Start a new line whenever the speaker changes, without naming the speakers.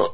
uh,